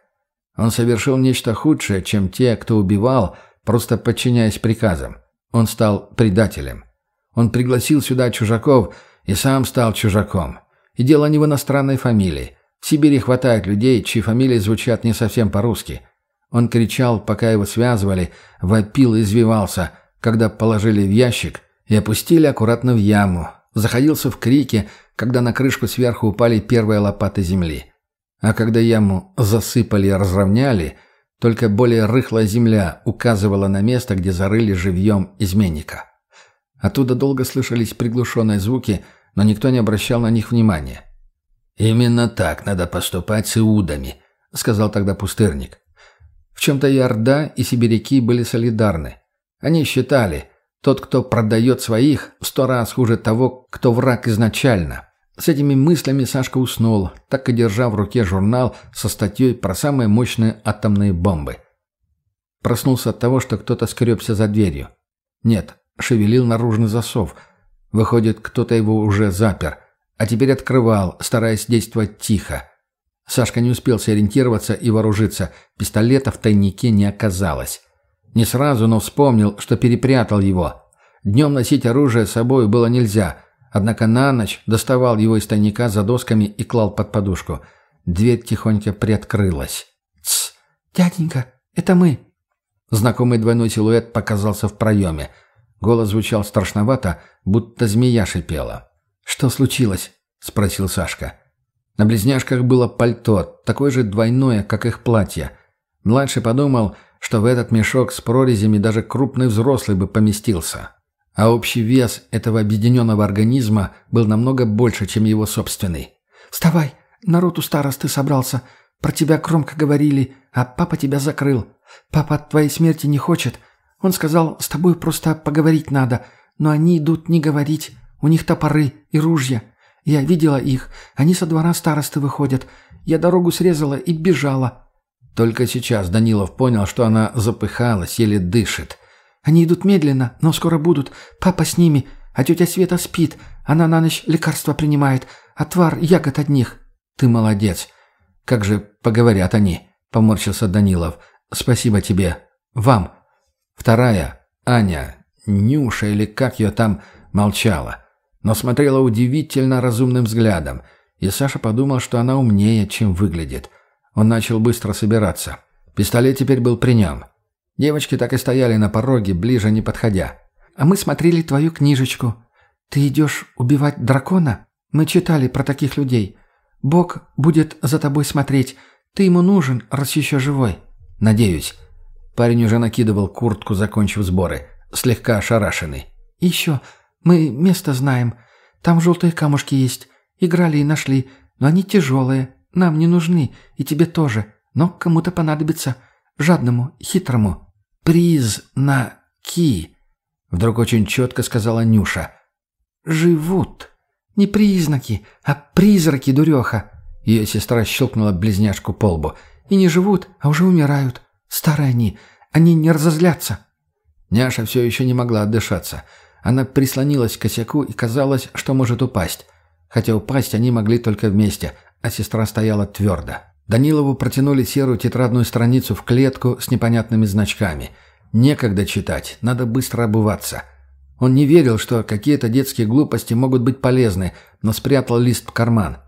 Он совершил нечто худшее, чем те, кто убивал, просто подчиняясь приказам. Он стал предателем. Он пригласил сюда чужаков и сам стал чужаком. И дело не в иностранной фамилии. В Сибири хватает людей, чьи фамилии звучат не совсем по-русски. Он кричал, пока его связывали, вопил и извивался, когда положили в ящик и опустили аккуратно в яму. Заходился в крике, когда на крышку сверху упали первые лопаты земли. А когда яму засыпали и разровняли, только более рыхлая земля указывала на место, где зарыли живьем изменника. Оттуда долго слышались приглушенные звуки, но никто не обращал на них внимания. «Именно так надо поступать с иудами», — сказал тогда пустырник. В чем-то и Орда, и сибиряки были солидарны. Они считали, тот, кто продает своих, в сто раз хуже того, кто враг изначально. С этими мыслями Сашка уснул, так и держа в руке журнал со статьей про самые мощные атомные бомбы. Проснулся от того, что кто-то скребся за дверью. Нет, шевелил наружный засов. Выходит, кто-то его уже запер а теперь открывал, стараясь действовать тихо. Сашка не успел сориентироваться и вооружиться. Пистолета в тайнике не оказалось. Не сразу, но вспомнил, что перепрятал его. Днем носить оружие с собой было нельзя, однако на ночь доставал его из тайника за досками и клал под подушку. Дверь тихонько приоткрылась. «Тсс! Дяденька, это мы!» Знакомый двойной силуэт показался в проеме. Голос звучал страшновато, будто змея шипела. «Что случилось?» — спросил Сашка. На близняшках было пальто, такое же двойное, как их платье. Младший подумал, что в этот мешок с прорезями даже крупный взрослый бы поместился. А общий вес этого объединенного организма был намного больше, чем его собственный. «Вставай! Народ у старосты собрался. Про тебя громко говорили, а папа тебя закрыл. Папа от твоей смерти не хочет. Он сказал, с тобой просто поговорить надо, но они идут не говорить. У них топоры и ружья. Я видела их. Они со двора старосты выходят. Я дорогу срезала и бежала». Только сейчас Данилов понял, что она запыхалась, еле дышит. «Они идут медленно, но скоро будут. Папа с ними, а тетя Света спит. Она на ночь лекарства принимает. Отвар ягод от них». «Ты молодец. Как же поговорят они?» — поморщился Данилов. «Спасибо тебе. Вам». Вторая, Аня, Нюша или как ее там, молчала но смотрела удивительно разумным взглядом, и Саша подумал, что она умнее, чем выглядит. Он начал быстро собираться. Пистолет теперь был при нем. Девочки так и стояли на пороге, ближе не подходя. «А мы смотрели твою книжечку. Ты идешь убивать дракона? Мы читали про таких людей. Бог будет за тобой смотреть. Ты ему нужен, раз еще живой». «Надеюсь». Парень уже накидывал куртку, закончив сборы. Слегка ошарашенный. «Еще. Мы место знаем. Там желтые камушки есть. Играли и нашли, но они тяжелые. Нам не нужны, и тебе тоже. Но кому-то понадобится. Жадному, хитрому. Приз на ки. Вдруг очень четко сказала Нюша. Живут. Не признаки, а призраки, дуреха. Ее сестра щелкнула близняшку по лбу. И не живут, а уже умирают. Старые они. Они не разозлятся. Няша все еще не могла отдышаться. Она прислонилась к косяку и казалось, что может упасть. Хотя упасть они могли только вместе, а сестра стояла твердо. Данилову протянули серую тетрадную страницу в клетку с непонятными значками. Некогда читать, надо быстро обуваться. Он не верил, что какие-то детские глупости могут быть полезны, но спрятал лист в карман.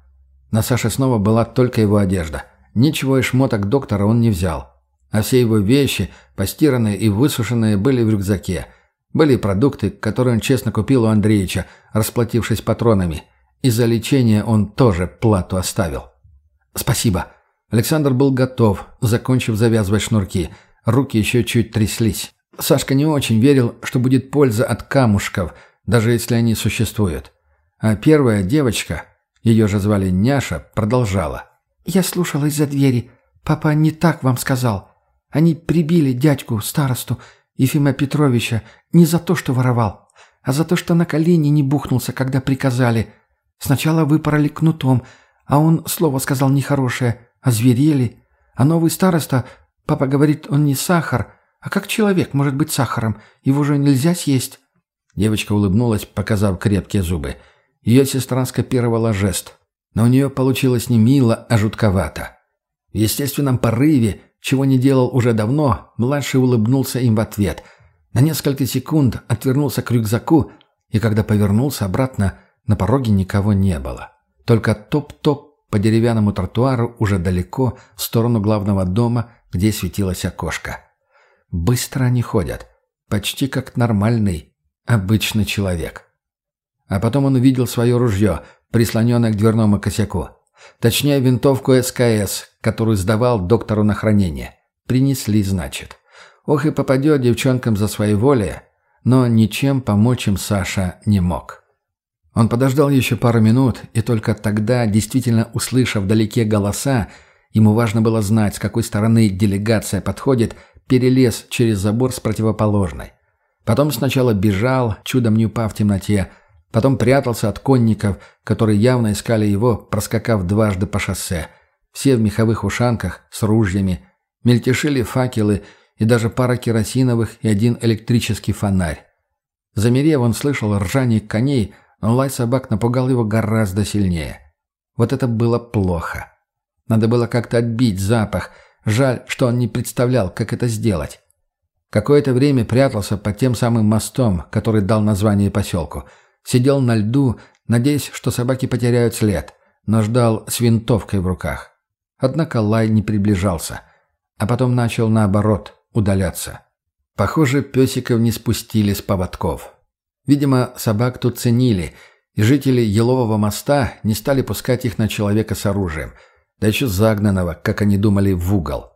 На Саше снова была только его одежда. Ничего из шмоток доктора он не взял. А все его вещи, постиранные и высушенные, были в рюкзаке. Были продукты, которые он честно купил у Андреевича, расплатившись патронами. И за лечение он тоже плату оставил. «Спасибо». Александр был готов, закончив завязывать шнурки. Руки еще чуть тряслись. Сашка не очень верил, что будет польза от камушков, даже если они существуют. А первая девочка, ее же звали Няша, продолжала. «Я слушала из-за двери. Папа не так вам сказал. Они прибили дядьку, старосту, Ефима Петровича, не за то, что воровал, а за то, что на колени не бухнулся, когда приказали. Сначала выпороли кнутом, а он слово сказал нехорошее, озверели. А новый староста, папа говорит, он не сахар. А как человек может быть сахаром? Его же нельзя съесть. Девочка улыбнулась, показав крепкие зубы. Ее сестра скопировала жест. Но у нее получилось не мило, а жутковато. В естественном порыве, чего не делал уже давно, младший улыбнулся им в ответ. На несколько секунд отвернулся к рюкзаку, и когда повернулся обратно, на пороге никого не было. Только топ-топ по деревянному тротуару уже далеко, в сторону главного дома, где светилось окошко. Быстро они ходят. Почти как нормальный, обычный человек. А потом он увидел свое ружье, прислоненное к дверному косяку. Точнее, винтовку СКС, которую сдавал доктору на хранение. Принесли, значит. Ох и попадет девчонкам за своеволие, но ничем помочь им Саша не мог. Он подождал еще пару минут, и только тогда, действительно услышав вдалеке голоса, ему важно было знать, с какой стороны делегация подходит, перелез через забор с противоположной. Потом сначала бежал, чудом не упав в темноте, потом прятался от конников, которые явно искали его, проскакав дважды по шоссе. Все в меховых ушанках, с ружьями. Мельтешили факелы и даже пара керосиновых и один электрический фонарь. Замерев, он слышал ржание коней, но лай собак напугал его гораздо сильнее. Вот это было плохо. Надо было как-то отбить запах. Жаль, что он не представлял, как это сделать. Какое-то время прятался под тем самым мостом, который дал название поселку. Сидел на льду, надеясь, что собаки потеряют след, но ждал с винтовкой в руках. Однако лай не приближался. А потом начал, наоборот, удаляться. Похоже, песиков не спустили с поводков. Видимо, собак тут ценили, и жители Елового моста не стали пускать их на человека с оружием, да еще загнанного, как они думали, в угол.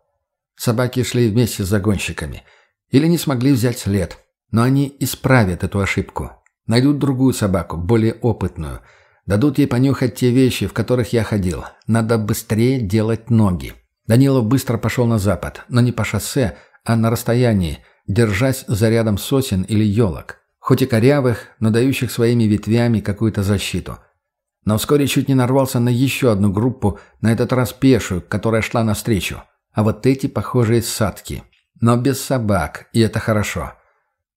Собаки шли вместе с загонщиками. Или не смогли взять след. Но они исправят эту ошибку. Найдут другую собаку, более опытную. Дадут ей понюхать те вещи, в которых я ходил. Надо быстрее делать ноги. Данилов быстро пошел на запад, но не по шоссе, а на расстоянии, держась за рядом сосен или елок хоть и корявых, но дающих своими ветвями какую-то защиту. Но вскоре чуть не нарвался на еще одну группу, на этот раз пешую, которая шла навстречу. А вот эти похожие садки. Но без собак, и это хорошо.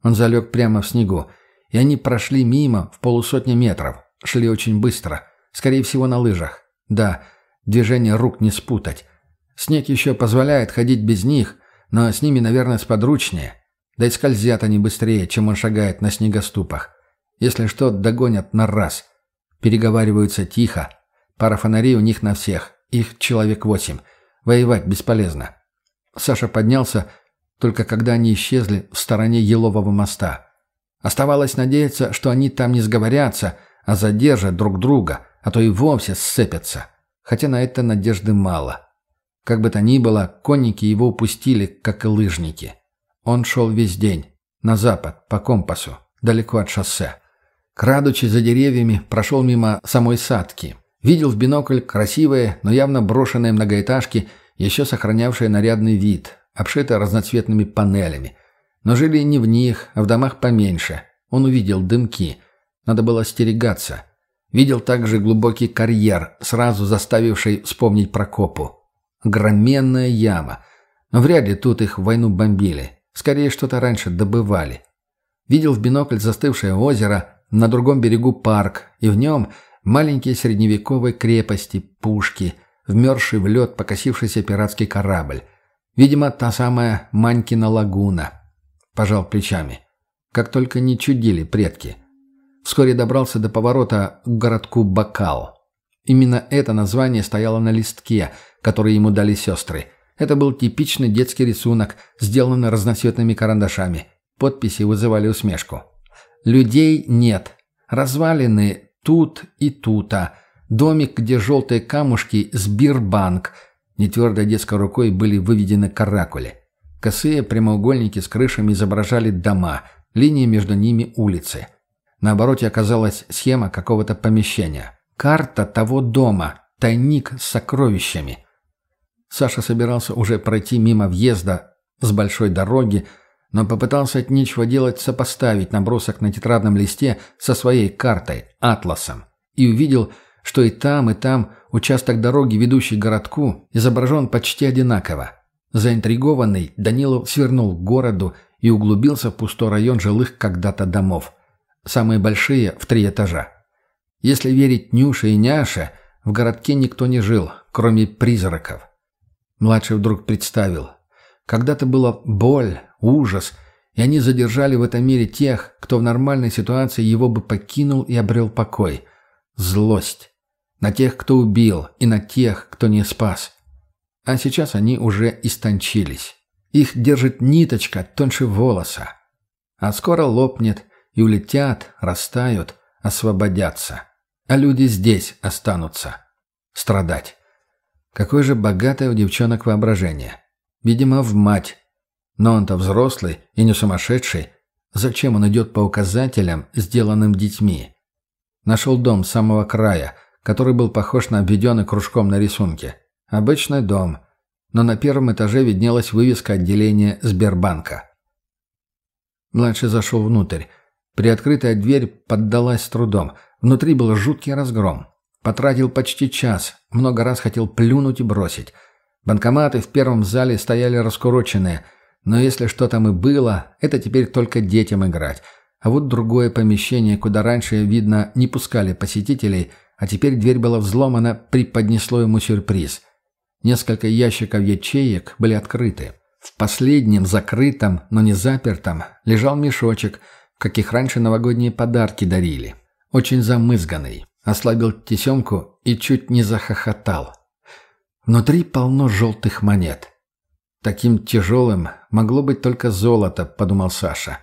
Он залег прямо в снегу, и они прошли мимо в полусотни метров. Шли очень быстро, скорее всего на лыжах. Да, движение рук не спутать. Снег еще позволяет ходить без них, но с ними, наверное, сподручнее. Да и скользят они быстрее, чем он шагает на снегоступах. Если что, догонят на раз. Переговариваются тихо. Пара фонарей у них на всех. Их человек восемь. Воевать бесполезно. Саша поднялся, только когда они исчезли в стороне Елового моста. Оставалось надеяться, что они там не сговорятся, а задержат друг друга, а то и вовсе сцепятся. Хотя на это надежды мало. Как бы то ни было, конники его упустили, как и лыжники. Он шел весь день. На запад, по компасу, далеко от шоссе. Крадучи за деревьями, прошел мимо самой садки. Видел в бинокль красивые, но явно брошенные многоэтажки, еще сохранявшие нарядный вид, обшитые разноцветными панелями. Но жили не в них, а в домах поменьше. Он увидел дымки. Надо было остерегаться. Видел также глубокий карьер, сразу заставивший вспомнить про копу. Громенная яма. Но вряд ли тут их в войну бомбили. Скорее, что-то раньше добывали. Видел в бинокль застывшее озеро, на другом берегу парк, и в нем маленькие средневековые крепости, пушки, вмерзший в лед покосившийся пиратский корабль. Видимо, та самая Манькина лагуна. Пожал плечами. Как только не чудили предки. Вскоре добрался до поворота к городку Бакал. Именно это название стояло на листке, который ему дали сестры. Это был типичный детский рисунок, сделанный разноцветными карандашами. Подписи вызывали усмешку. Людей нет. Развалины тут и тута. Домик, где желтые камушки, Сбирбанк. Нетвердой детской рукой были выведены каракули. Косые прямоугольники с крышами изображали дома, линии между ними улицы. На обороте оказалась схема какого-то помещения. Карта того дома, тайник с сокровищами. Саша собирался уже пройти мимо въезда с большой дороги, но попытался от нечего делать сопоставить набросок на тетрадном листе со своей картой, атласом, и увидел, что и там, и там участок дороги, ведущий к городку, изображен почти одинаково. Заинтригованный, Данилов свернул к городу и углубился в пустой район жилых когда-то домов. Самые большие – в три этажа. Если верить Нюше и Няше, в городке никто не жил, кроме призраков. Младший вдруг представил. Когда-то была боль, ужас, и они задержали в этом мире тех, кто в нормальной ситуации его бы покинул и обрел покой. Злость. На тех, кто убил, и на тех, кто не спас. А сейчас они уже истончились. Их держит ниточка тоньше волоса. А скоро лопнет, и улетят, растают, освободятся. А люди здесь останутся. Страдать. Какое же богатое у девчонок воображение. Видимо, в мать. Но он-то взрослый и не сумасшедший. Зачем он идет по указателям, сделанным детьми? Нашел дом с самого края, который был похож на обведенный кружком на рисунке. Обычный дом. Но на первом этаже виднелась вывеска отделения Сбербанка. Младший зашел внутрь. Приоткрытая дверь поддалась с трудом. Внутри был жуткий разгром. Потратил почти час. Много раз хотел плюнуть и бросить. Банкоматы в первом зале стояли раскуроченные. Но если что там и было, это теперь только детям играть. А вот другое помещение, куда раньше, видно, не пускали посетителей, а теперь дверь была взломана, преподнесло ему сюрприз. Несколько ящиков ячеек были открыты. В последнем, закрытом, но не запертом, лежал мешочек, каких раньше новогодние подарки дарили. Очень замызганный. Ослабил тесемку и чуть не захохотал. Внутри полно желтых монет. Таким тяжелым могло быть только золото, подумал Саша.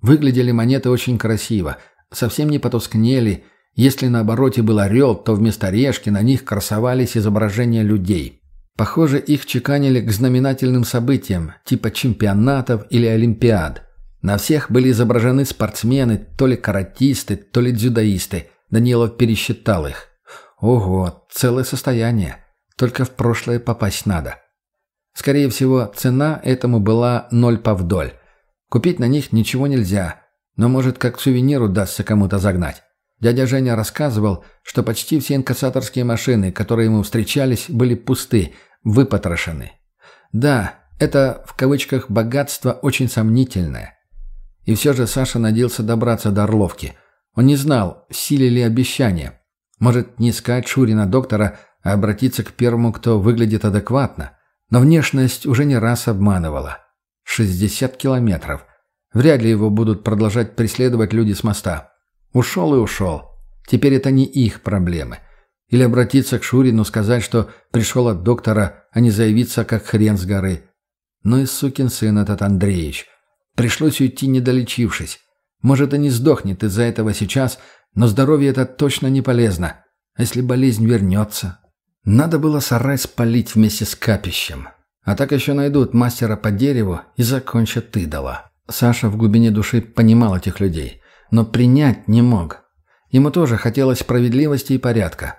Выглядели монеты очень красиво, совсем не потускнели. Если на обороте был орел, то вместо решки на них красовались изображения людей. Похоже, их чеканили к знаменательным событиям, типа чемпионатов или олимпиад. На всех были изображены спортсмены, то ли каратисты, то ли дзюдоисты – Данилов пересчитал их. Ого, целое состояние. Только в прошлое попасть надо. Скорее всего, цена этому была ноль повдоль. Купить на них ничего нельзя, но может как сувенир удастся кому-то загнать. Дядя Женя рассказывал, что почти все инкассаторские машины, которые ему встречались, были пусты, выпотрошены. Да, это в кавычках богатство очень сомнительное. И все же Саша надеялся добраться до Орловки – он не знал, в силе ли обещание. Может, не искать Шурина доктора, а обратиться к первому, кто выглядит адекватно. Но внешность уже не раз обманывала. 60 километров. Вряд ли его будут продолжать преследовать люди с моста. Ушел и ушел. Теперь это не их проблемы. Или обратиться к Шурину, сказать, что пришел от доктора, а не заявиться, как хрен с горы. Ну и сукин сын этот Андреевич. Пришлось уйти, не долечившись. Может, и не сдохнет из-за этого сейчас, но здоровье это точно не полезно. А если болезнь вернется? Надо было сарай спалить вместе с капищем. А так еще найдут мастера по дереву и закончат идола. Саша в глубине души понимал этих людей, но принять не мог. Ему тоже хотелось справедливости и порядка.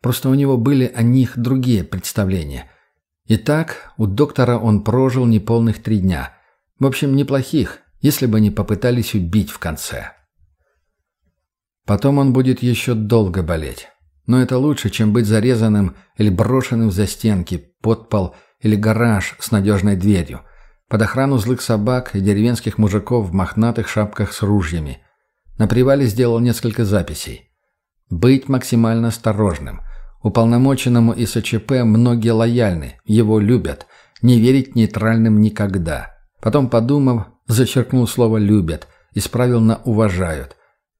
Просто у него были о них другие представления. Итак, у доктора он прожил неполных три дня. В общем, неплохих, если бы не попытались убить в конце. Потом он будет еще долго болеть. Но это лучше, чем быть зарезанным или брошенным в застенки, подпол или гараж с надежной дверью, под охрану злых собак и деревенских мужиков в мохнатых шапках с ружьями. На привале сделал несколько записей. Быть максимально осторожным – Уполномоченному из ОЧП многие лояльны, его любят. Не верить нейтральным никогда. Потом, подумав, зачеркнул слово «любят», исправил на «уважают».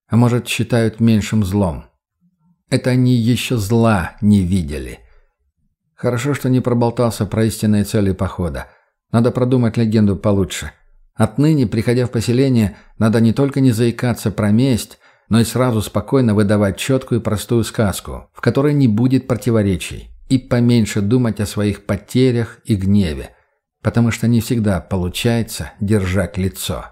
А может, считают меньшим злом. Это они еще зла не видели. Хорошо, что не проболтался про истинные цели похода. Надо продумать легенду получше. Отныне, приходя в поселение, надо не только не заикаться про месть, но и сразу спокойно выдавать четкую и простую сказку, в которой не будет противоречий, и поменьше думать о своих потерях и гневе, потому что не всегда получается держать лицо.